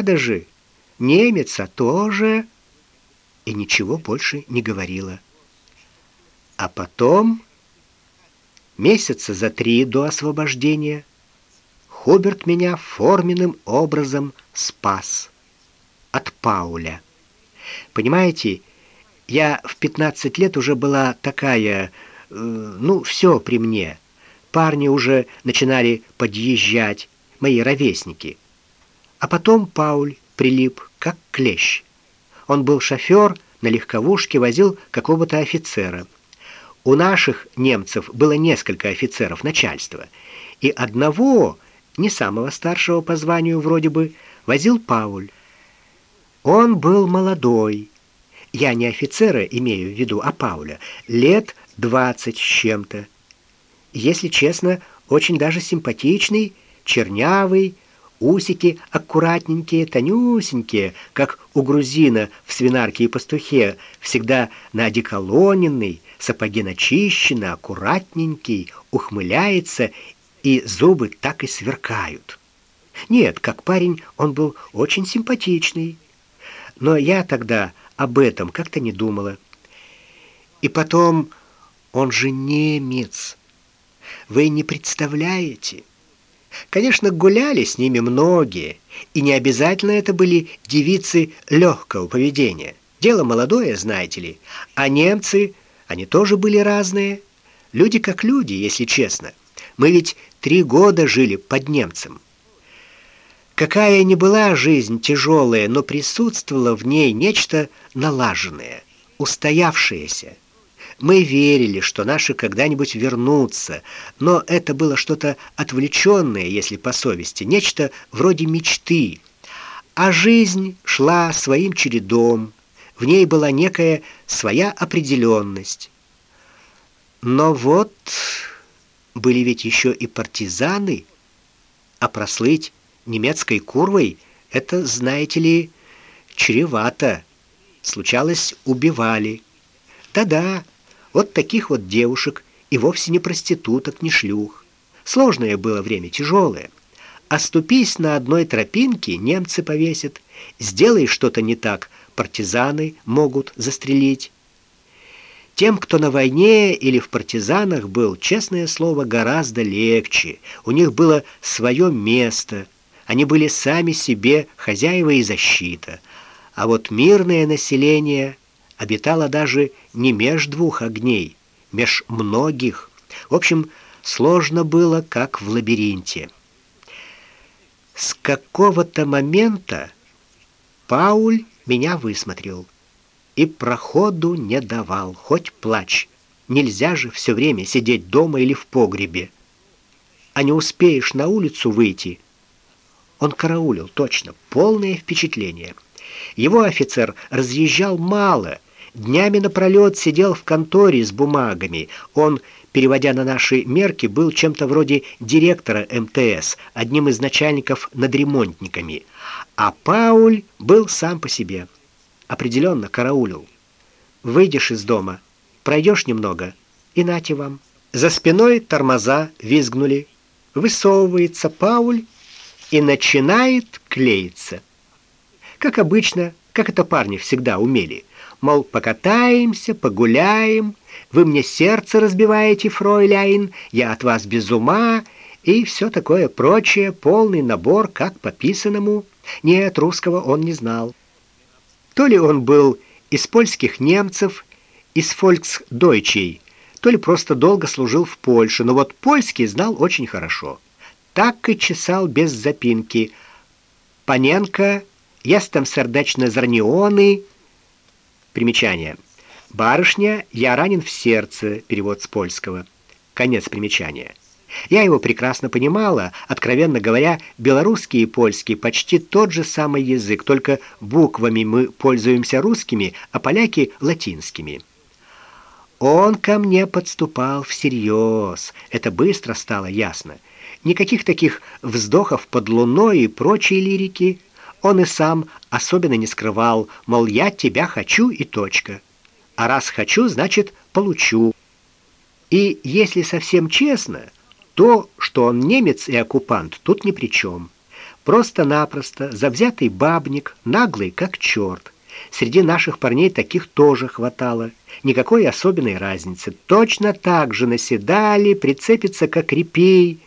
надо же, немец, а тоже...» И ничего больше не говорила. А потом, месяца за три до освобождения, Хоберт меня форменным образом спас от Пауля. Понимаете, я в 15 лет уже была такая, э, ну, все при мне. Парни уже начинали подъезжать, мои ровесники. А потом Пауль прилип, как клещ. Он был шофер, на легковушке возил какого-то офицера. У наших немцев было несколько офицеров начальства, и одного, не самого старшего по званию вроде бы, возил Пауль. Он был молодой. Я не офицера имею в виду, а Пауля. Лет двадцать с чем-то. Если честно, очень даже симпатичный, чернявый, усики аккуратненькие, тонюсенькие, как у грузина в свинарке и пастухе, всегда наодеколоненный, сапоги начищены, аккуратненький, ухмыляется, и зубы так и сверкают. Нет, как парень он был очень симпатичный. Но я тогда об этом как-то не думала. И потом, он же немец. Вы не представляете, Конечно, гуляли с ними многие, и не обязательно это были девицы легкого поведения. Дело молодое, знаете ли. А немцы, они тоже были разные. Люди как люди, если честно. Мы ведь три года жили под немцем. Какая ни была жизнь тяжелая, но присутствовало в ней нечто налаженное, устоявшееся. Мы верили, что наши когда-нибудь вернутся, но это было что-то отвлеченное, если по совести, нечто вроде мечты. А жизнь шла своим чередом, в ней была некая своя определенность. Но вот были ведь еще и партизаны, а прослыть немецкой курвой это, знаете ли, чревато. Случалось, убивали. Да-да, вот таких вот девушек, и вовсе не проституток, не шлюх. Сложное было время, тяжелое. Оступись на одной тропинке, немцы повесят. Сделай что-то не так, партизаны могут застрелить. Тем, кто на войне или в партизанах был, честное слово, гораздо легче. У них было свое место. Они были сами себе хозяева и защита. А вот мирное население обитала даже не меж двух огней, меж многих. В общем, сложно было, как в лабиринте. С какого-то момента Пауль меня высмотрел и проходу не давал, хоть плачь. Нельзя же все время сидеть дома или в погребе. А не успеешь на улицу выйти. Он караулил, точно, полное впечатление. Его офицер разъезжал мало — Днями напролет сидел в конторе с бумагами. Он, переводя на наши мерки, был чем-то вроде директора МТС, одним из начальников над ремонтниками. А Пауль был сам по себе. Определенно караулил. Выйдешь из дома, пройдешь немного, и нате вам. За спиной тормоза визгнули. Высовывается Пауль и начинает клеиться. Как обычно, как это парни всегда умели – мол, покатаемся, погуляем, вы мне сердце разбиваете, фройляйн, я от вас без ума, и все такое прочее, полный набор, как по писанному. Нет, русского он не знал. То ли он был из польских немцев, из фольксдойчей, то ли просто долго служил в Польше, но вот польский знал очень хорошо. Так и чесал без запинки. Паненко, serdeczny z Рнионы, Примечание. Барышня, я ранен в сердце. Перевод с польского. Конец примечания. Я его прекрасно понимала, откровенно говоря, белорусский и польский почти тот же самый язык, только буквами мы пользуемся русскими, а поляки латинскими. Он ко мне подступал всерьез. Это быстро стало ясно. Никаких таких вздохов под луной и прочей лирики. Он и сам особенно не скрывал, мол, я тебя хочу и точка. А раз хочу, значит, получу. И если совсем честно, то, что он немец и оккупант, тут ни при чем. Просто-напросто завзятый бабник, наглый как черт. Среди наших парней таких тоже хватало. Никакой особенной разницы. Точно так же наседали, прицепиться как репей,